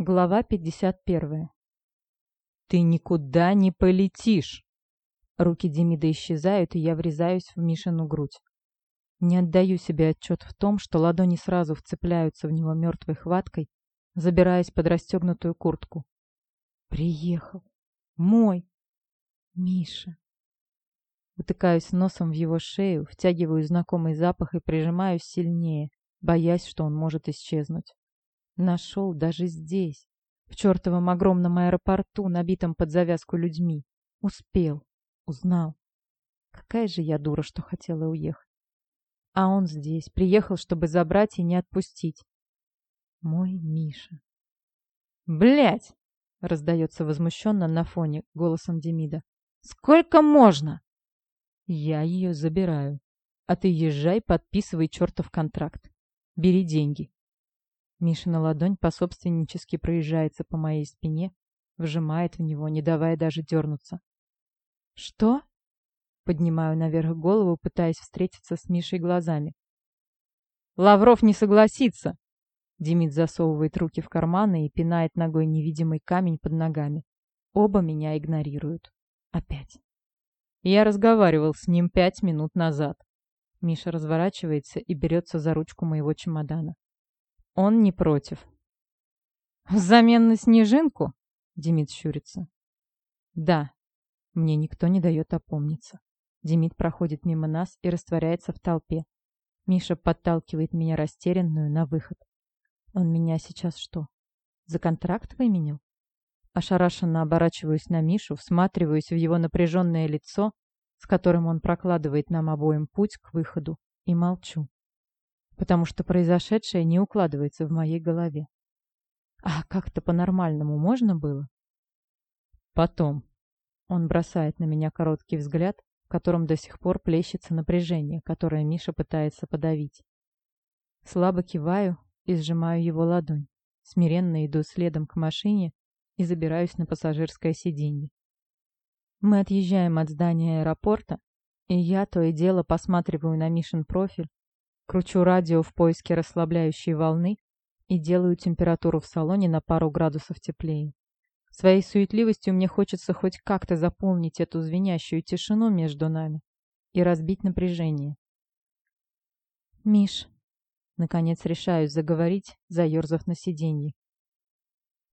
Глава 51. «Ты никуда не полетишь!» Руки Демида исчезают, и я врезаюсь в Мишину грудь. Не отдаю себе отчет в том, что ладони сразу вцепляются в него мертвой хваткой, забираясь под расстегнутую куртку. «Приехал! Мой! Миша!» Утыкаюсь носом в его шею, втягиваю знакомый запах и прижимаюсь сильнее, боясь, что он может исчезнуть. Нашел даже здесь, в чертовом огромном аэропорту, набитом под завязку людьми. Успел, узнал. Какая же я дура, что хотела уехать. А он здесь, приехал, чтобы забрать и не отпустить. Мой Миша. Блять! раздается возмущенно на фоне голосом Демида. Сколько можно? Я ее забираю. А ты езжай, подписывай чертов контракт. Бери деньги. Мишина ладонь пособственнически проезжается по моей спине, вжимает в него, не давая даже дернуться. «Что?» Поднимаю наверх голову, пытаясь встретиться с Мишей глазами. «Лавров не согласится!» Демид засовывает руки в карманы и пинает ногой невидимый камень под ногами. Оба меня игнорируют. Опять. Я разговаривал с ним пять минут назад. Миша разворачивается и берется за ручку моего чемодана. Он не против. «Взамен на снежинку?» Демид щурится. «Да». Мне никто не дает опомниться. Демид проходит мимо нас и растворяется в толпе. Миша подталкивает меня растерянную на выход. Он меня сейчас что, за контракт выменял? Ошарашенно оборачиваюсь на Мишу, всматриваюсь в его напряженное лицо, с которым он прокладывает нам обоим путь к выходу, и молчу потому что произошедшее не укладывается в моей голове. А как-то по-нормальному можно было? Потом. Он бросает на меня короткий взгляд, в котором до сих пор плещется напряжение, которое Миша пытается подавить. Слабо киваю и сжимаю его ладонь. Смиренно иду следом к машине и забираюсь на пассажирское сиденье. Мы отъезжаем от здания аэропорта, и я то и дело посматриваю на Мишин профиль, Кручу радио в поиске расслабляющей волны и делаю температуру в салоне на пару градусов теплее. Своей суетливостью мне хочется хоть как-то заполнить эту звенящую тишину между нами и разбить напряжение. «Миш», — наконец решаюсь заговорить, заерзав на сиденье.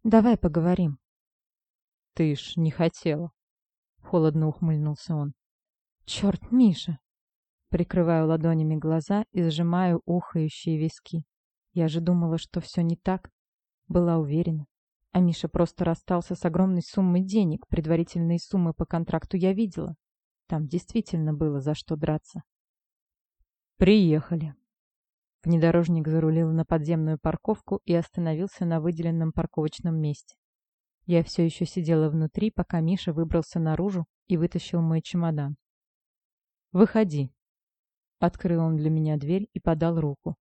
«Давай поговорим». «Ты ж не хотела», — холодно ухмыльнулся он. «Черт, Миша, Прикрываю ладонями глаза и сжимаю ухающие виски. Я же думала, что все не так. Была уверена. А Миша просто расстался с огромной суммой денег. Предварительные суммы по контракту я видела. Там действительно было за что драться. Приехали. Внедорожник зарулил на подземную парковку и остановился на выделенном парковочном месте. Я все еще сидела внутри, пока Миша выбрался наружу и вытащил мой чемодан. «Выходи», Открыл он для меня дверь и подал руку.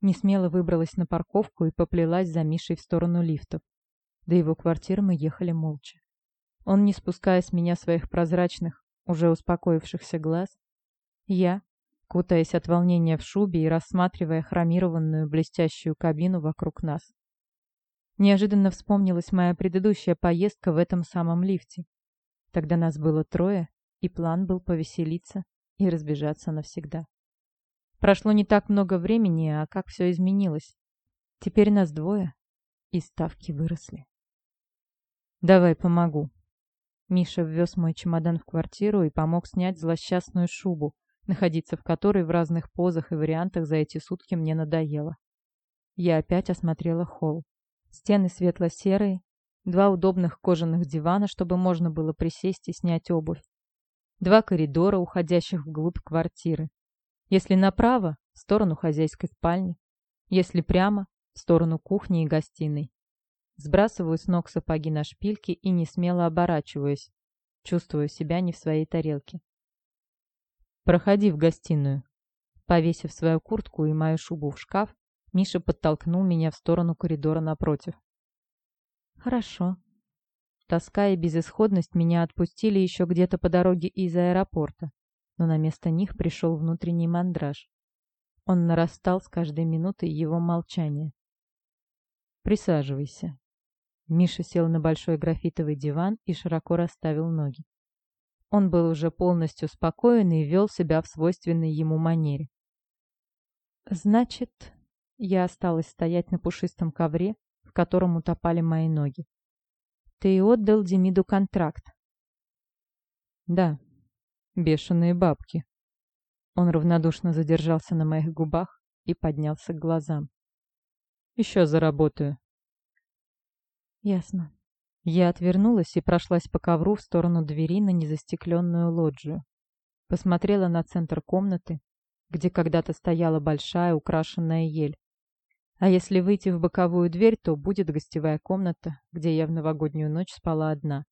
Несмело выбралась на парковку и поплелась за Мишей в сторону лифтов. До его квартиры мы ехали молча. Он, не спуская с меня своих прозрачных, уже успокоившихся глаз, я, кутаясь от волнения в шубе и рассматривая хромированную блестящую кабину вокруг нас. Неожиданно вспомнилась моя предыдущая поездка в этом самом лифте. Тогда нас было трое, и план был повеселиться и разбежаться навсегда. Прошло не так много времени, а как все изменилось. Теперь нас двое, и ставки выросли. «Давай помогу». Миша ввез мой чемодан в квартиру и помог снять злосчастную шубу, находиться в которой в разных позах и вариантах за эти сутки мне надоело. Я опять осмотрела холл. Стены светло-серые, два удобных кожаных дивана, чтобы можно было присесть и снять обувь. Два коридора, уходящих вглубь квартиры. Если направо — в сторону хозяйской спальни. Если прямо — в сторону кухни и гостиной. Сбрасываю с ног сапоги на шпильки и не смело оборачиваюсь. Чувствую себя не в своей тарелке. «Проходи в гостиную». Повесив свою куртку и мою шубу в шкаф, Миша подтолкнул меня в сторону коридора напротив. «Хорошо», Тоска и безысходность меня отпустили еще где-то по дороге из аэропорта, но на место них пришел внутренний мандраж. Он нарастал с каждой минутой его молчания. «Присаживайся». Миша сел на большой графитовый диван и широко расставил ноги. Он был уже полностью спокоен и вел себя в свойственной ему манере. Значит, я осталась стоять на пушистом ковре, в котором утопали мои ноги. Ты отдал Демиду контракт. Да, бешеные бабки. Он равнодушно задержался на моих губах и поднялся к глазам. Еще заработаю. Ясно. Я отвернулась и прошлась по ковру в сторону двери на незастекленную лоджию. Посмотрела на центр комнаты, где когда-то стояла большая украшенная ель. А если выйти в боковую дверь, то будет гостевая комната, где я в новогоднюю ночь спала одна.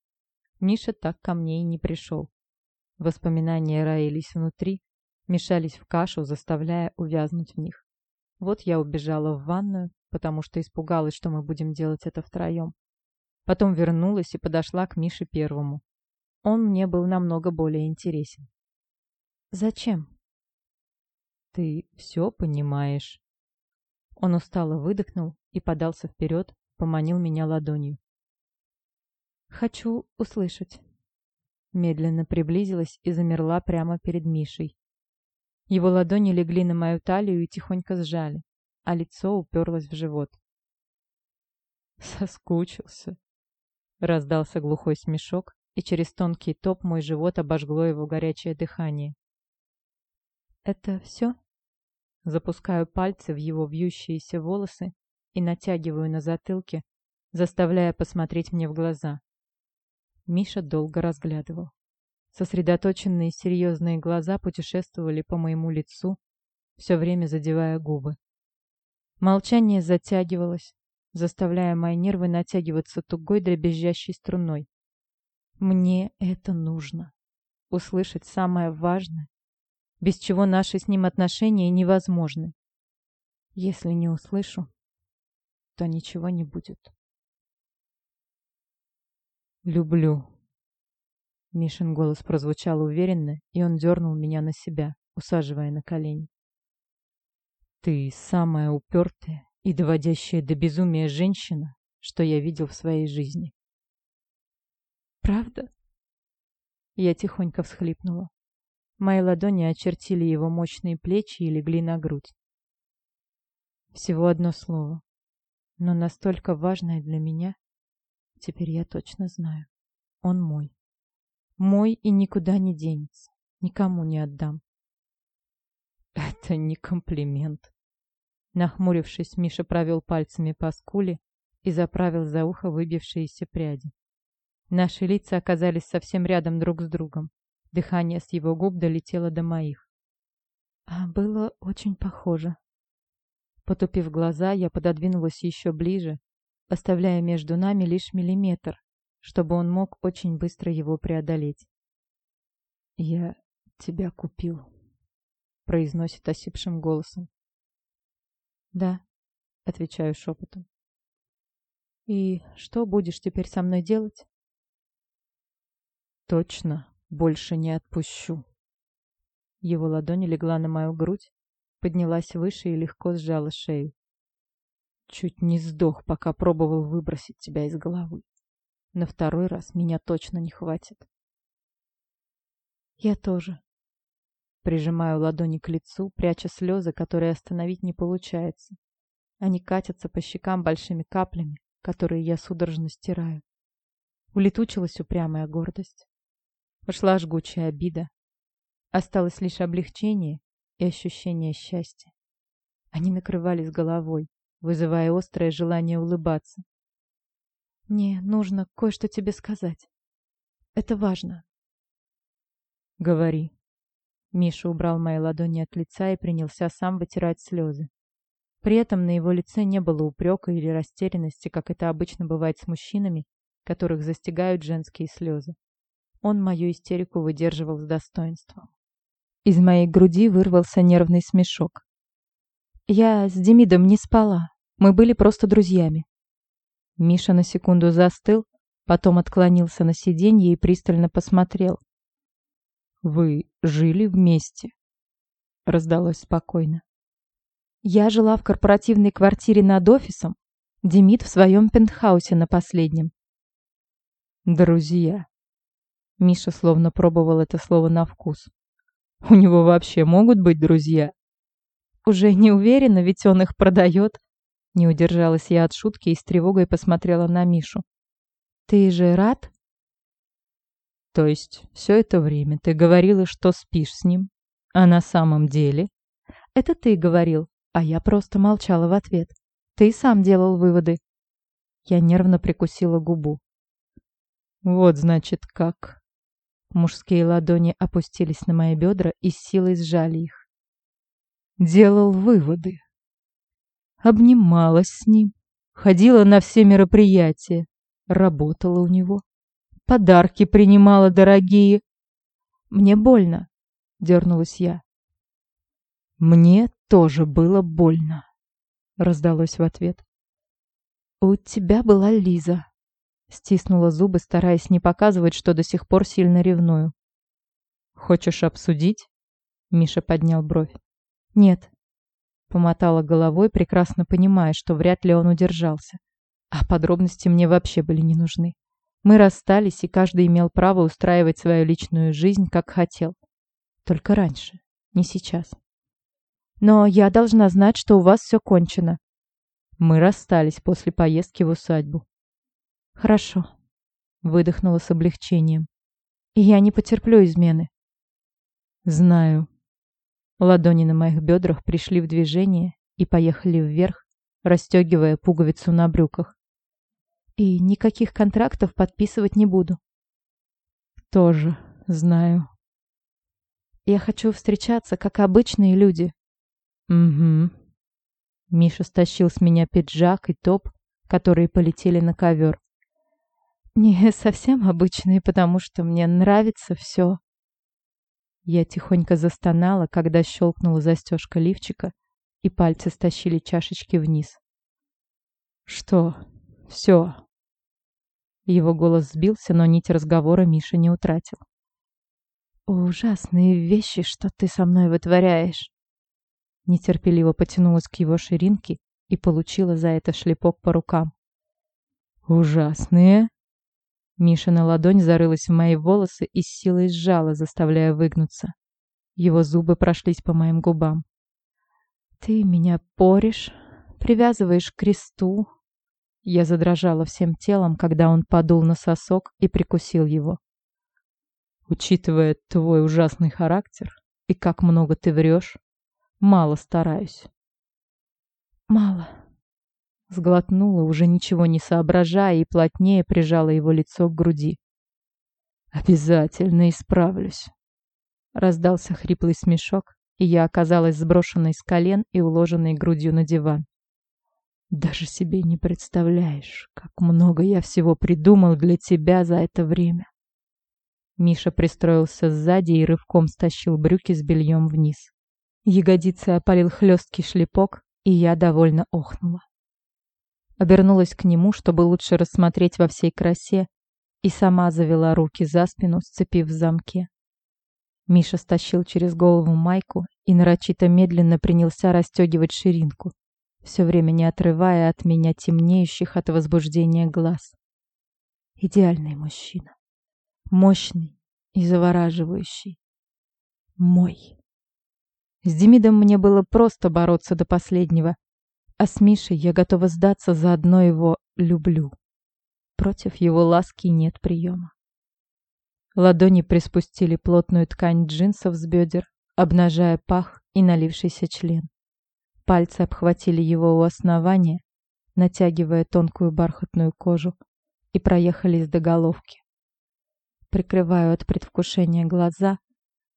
Миша так ко мне и не пришел. Воспоминания роились внутри, мешались в кашу, заставляя увязнуть в них. Вот я убежала в ванную, потому что испугалась, что мы будем делать это втроем. Потом вернулась и подошла к Мише первому. Он мне был намного более интересен. «Зачем?» «Ты все понимаешь». Он устало выдохнул и подался вперед, поманил меня ладонью. «Хочу услышать». Медленно приблизилась и замерла прямо перед Мишей. Его ладони легли на мою талию и тихонько сжали, а лицо уперлось в живот. Соскучился. Раздался глухой смешок, и через тонкий топ мой живот обожгло его горячее дыхание. «Это все?» Запускаю пальцы в его вьющиеся волосы и натягиваю на затылке, заставляя посмотреть мне в глаза. Миша долго разглядывал. Сосредоточенные серьезные глаза путешествовали по моему лицу, все время задевая губы. Молчание затягивалось, заставляя мои нервы натягиваться тугой дребезжащей струной. Мне это нужно. Услышать самое важное, без чего наши с ним отношения невозможны. Если не услышу, то ничего не будет. «Люблю». Мишин голос прозвучал уверенно, и он дернул меня на себя, усаживая на колени. «Ты самая упертая и доводящая до безумия женщина, что я видел в своей жизни». «Правда?» Я тихонько всхлипнула. Мои ладони очертили его мощные плечи и легли на грудь. Всего одно слово, но настолько важное для меня. Теперь я точно знаю. Он мой. Мой и никуда не денется. Никому не отдам. Это не комплимент. Нахмурившись, Миша провел пальцами по скуле и заправил за ухо выбившиеся пряди. Наши лица оказались совсем рядом друг с другом. Дыхание с его губ долетело до моих. А было очень похоже. Потупив глаза, я пододвинулась еще ближе, оставляя между нами лишь миллиметр, чтобы он мог очень быстро его преодолеть. «Я тебя купил», — произносит осипшим голосом. «Да», — отвечаю шепотом. «И что будешь теперь со мной делать?» «Точно больше не отпущу. Его ладонь легла на мою грудь, поднялась выше и легко сжала шею. Чуть не сдох, пока пробовал выбросить тебя из головы. На второй раз меня точно не хватит. Я тоже. Прижимаю ладони к лицу, пряча слезы, которые остановить не получается. Они катятся по щекам большими каплями, которые я судорожно стираю. Улетучилась упрямая гордость. Пошла жгучая обида. Осталось лишь облегчение и ощущение счастья. Они накрывались головой, вызывая острое желание улыбаться. «Мне нужно кое-что тебе сказать. Это важно». «Говори». Миша убрал мои ладони от лица и принялся сам вытирать слезы. При этом на его лице не было упрека или растерянности, как это обычно бывает с мужчинами, которых застигают женские слезы. Он мою истерику выдерживал с достоинством. Из моей груди вырвался нервный смешок. Я с Демидом не спала. Мы были просто друзьями. Миша на секунду застыл, потом отклонился на сиденье и пристально посмотрел. «Вы жили вместе?» Раздалось спокойно. «Я жила в корпоративной квартире над офисом, Демид в своем пентхаусе на последнем. Друзья. Миша словно пробовал это слово на вкус. У него вообще могут быть друзья? Уже не уверена, ведь он их продает. Не удержалась я от шутки и с тревогой посмотрела на Мишу. Ты же рад? То есть все это время ты говорила, что спишь с ним, а на самом деле? Это ты говорил, а я просто молчала в ответ. Ты сам делал выводы. Я нервно прикусила губу. Вот значит как. Мужские ладони опустились на мои бедра и с силой сжали их. Делал выводы. Обнималась с ним, ходила на все мероприятия, работала у него, подарки принимала дорогие. Мне больно, дернулась я. Мне тоже было больно раздалось в ответ. «У тебя была Лиза», — стиснула зубы, стараясь не показывать, что до сих пор сильно ревную. «Хочешь обсудить?» — Миша поднял бровь. «Нет», — помотала головой, прекрасно понимая, что вряд ли он удержался. А подробности мне вообще были не нужны. Мы расстались, и каждый имел право устраивать свою личную жизнь, как хотел. Только раньше, не сейчас. Но я должна знать, что у вас все кончено. Мы расстались после поездки в усадьбу. Хорошо. Выдохнула с облегчением. Я не потерплю измены. Знаю. Ладони на моих бедрах пришли в движение и поехали вверх, расстегивая пуговицу на брюках. И никаких контрактов подписывать не буду. Тоже знаю. Я хочу встречаться, как обычные люди, «Угу». Миша стащил с меня пиджак и топ, которые полетели на ковер. «Не совсем обычные, потому что мне нравится все». Я тихонько застонала, когда щелкнула застежка лифчика, и пальцы стащили чашечки вниз. «Что? Все?» Его голос сбился, но нить разговора Миша не утратил. «Ужасные вещи, что ты со мной вытворяешь!» Нетерпеливо потянулась к его ширинке и получила за это шлепок по рукам. «Ужасные!» Мишина ладонь зарылась в мои волосы и с силой сжала, заставляя выгнуться. Его зубы прошлись по моим губам. «Ты меня поришь, привязываешь к кресту». Я задрожала всем телом, когда он подул на сосок и прикусил его. «Учитывая твой ужасный характер и как много ты врешь, Мало стараюсь. Мало. Сглотнула, уже ничего не соображая, и плотнее прижала его лицо к груди. Обязательно исправлюсь. Раздался хриплый смешок, и я оказалась сброшенной с колен и уложенной грудью на диван. Даже себе не представляешь, как много я всего придумал для тебя за это время. Миша пристроился сзади и рывком стащил брюки с бельем вниз. Ягодицы опалил хлесткий шлепок, и я довольно охнула. Обернулась к нему, чтобы лучше рассмотреть во всей красе, и сама завела руки за спину, сцепив в замке. Миша стащил через голову майку и нарочито медленно принялся расстегивать ширинку, все время не отрывая от меня темнеющих от возбуждения глаз. Идеальный мужчина. Мощный и завораживающий. Мой. С Демидом мне было просто бороться до последнего, а с Мишей я готова сдаться за одно его «люблю». Против его ласки нет приема. Ладони приспустили плотную ткань джинсов с бедер, обнажая пах и налившийся член. Пальцы обхватили его у основания, натягивая тонкую бархатную кожу, и проехались до головки. Прикрываю от предвкушения глаза,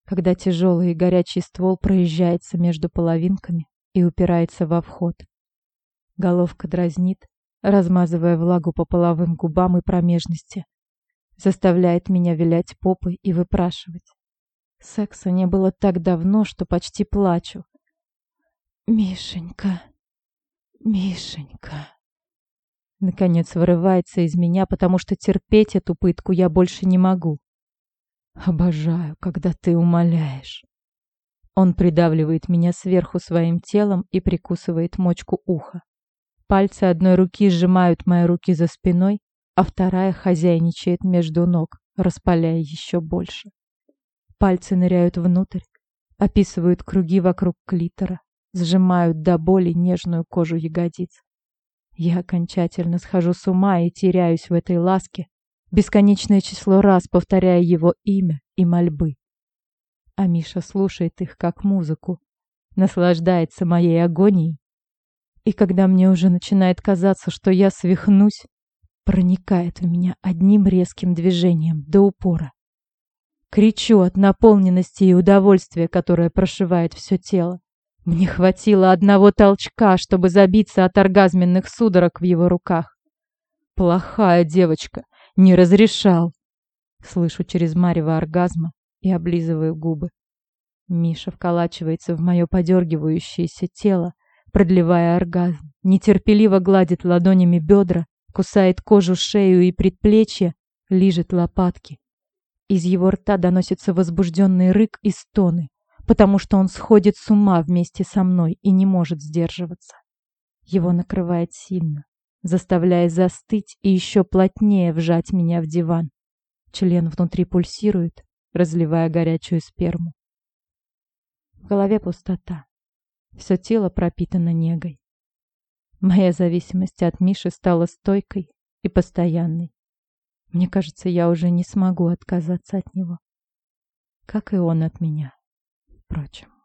когда тяжелый и горячий ствол проезжается между половинками и упирается во вход. Головка дразнит, размазывая влагу по половым губам и промежности. Заставляет меня вилять попой и выпрашивать. Секса не было так давно, что почти плачу. «Мишенька, Мишенька...» Наконец вырывается из меня, потому что терпеть эту пытку я больше не могу. Обожаю, когда ты умоляешь. Он придавливает меня сверху своим телом и прикусывает мочку уха. Пальцы одной руки сжимают мои руки за спиной, а вторая хозяйничает между ног, распаляя еще больше. Пальцы ныряют внутрь, описывают круги вокруг клитора, сжимают до боли нежную кожу ягодиц. Я окончательно схожу с ума и теряюсь в этой ласке, бесконечное число раз повторяя его имя и мольбы. А Миша слушает их как музыку, наслаждается моей агонией. И когда мне уже начинает казаться, что я свихнусь, проникает в меня одним резким движением до упора. Кричу от наполненности и удовольствия, которое прошивает все тело. Мне хватило одного толчка, чтобы забиться от оргазменных судорог в его руках. Плохая девочка, не разрешал. Слышу через марево оргазма и облизываю губы. Миша вколачивается в мое подергивающееся тело, продлевая оргазм, нетерпеливо гладит ладонями бедра, кусает кожу, шею и предплечья, лижет лопатки. Из его рта доносится возбужденный рык и стоны, потому что он сходит с ума вместе со мной и не может сдерживаться. Его накрывает сильно, заставляя застыть и еще плотнее вжать меня в диван. Член внутри пульсирует, разливая горячую сперму. В голове пустота. Все тело пропитано негой. Моя зависимость от Миши стала стойкой и постоянной. Мне кажется, я уже не смогу отказаться от него. Как и он от меня, впрочем.